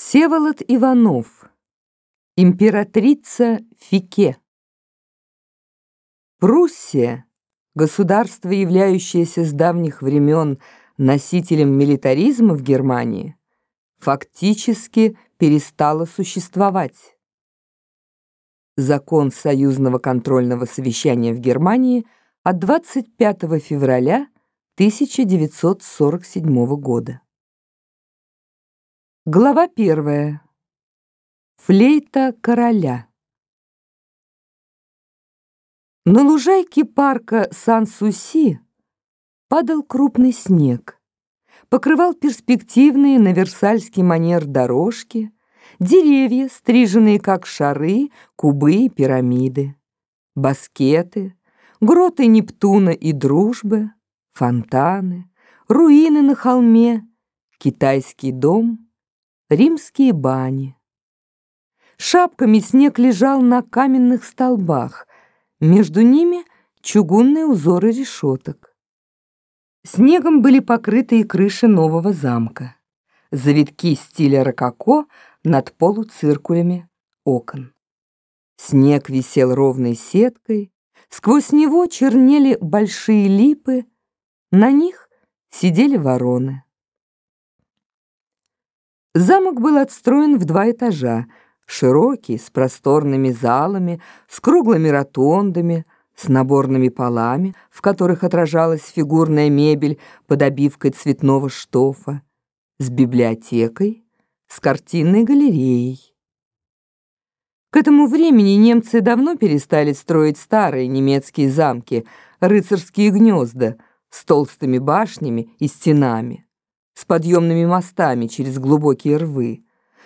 Всеволод Иванов. Императрица Фике. Пруссия, государство, являющееся с давних времен носителем милитаризма в Германии, фактически перестала существовать. Закон союзного контрольного совещания в Германии от 25 февраля 1947 года. Глава первая. Флейта короля. На лужайке парка Сан-Суси падал крупный снег, покрывал перспективные на Версальский манер дорожки, деревья, стриженные как шары, кубы и пирамиды, баскеты, гроты Нептуна и Дружбы, фонтаны, руины на холме, китайский дом — римские бани. Шапками снег лежал на каменных столбах, между ними чугунные узоры решеток. Снегом были покрыты и крыши нового замка, завитки стиля рококо над полуциркулями окон. Снег висел ровной сеткой, сквозь него чернели большие липы, на них сидели вороны. Замок был отстроен в два этажа, широкий, с просторными залами, с круглыми ротондами, с наборными полами, в которых отражалась фигурная мебель под обивкой цветного штофа, с библиотекой, с картинной галереей. К этому времени немцы давно перестали строить старые немецкие замки, рыцарские гнезда с толстыми башнями и стенами с подъемными мостами через глубокие рвы,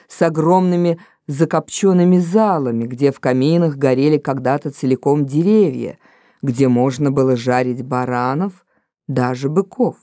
с огромными закопченными залами, где в каминах горели когда-то целиком деревья, где можно было жарить баранов, даже быков.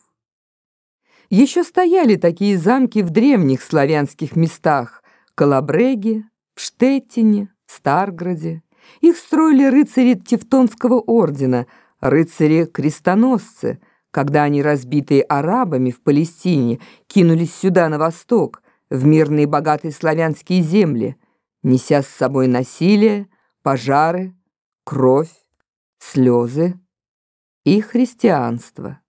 Еще стояли такие замки в древних славянских местах — Калабреге, в Штеттине, Старграде. Их строили рыцари Тевтонского ордена, рыцари-крестоносцы — когда они, разбитые арабами в Палестине, кинулись сюда, на восток, в мирные богатые славянские земли, неся с собой насилие, пожары, кровь, слезы и христианство.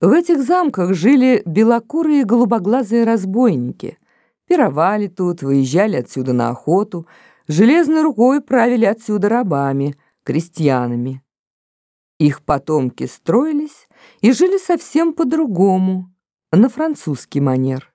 В этих замках жили белокурые голубоглазые разбойники, пировали тут, выезжали отсюда на охоту, железной рукой правили отсюда рабами, крестьянами. Их потомки строились и жили совсем по-другому, на французский манер.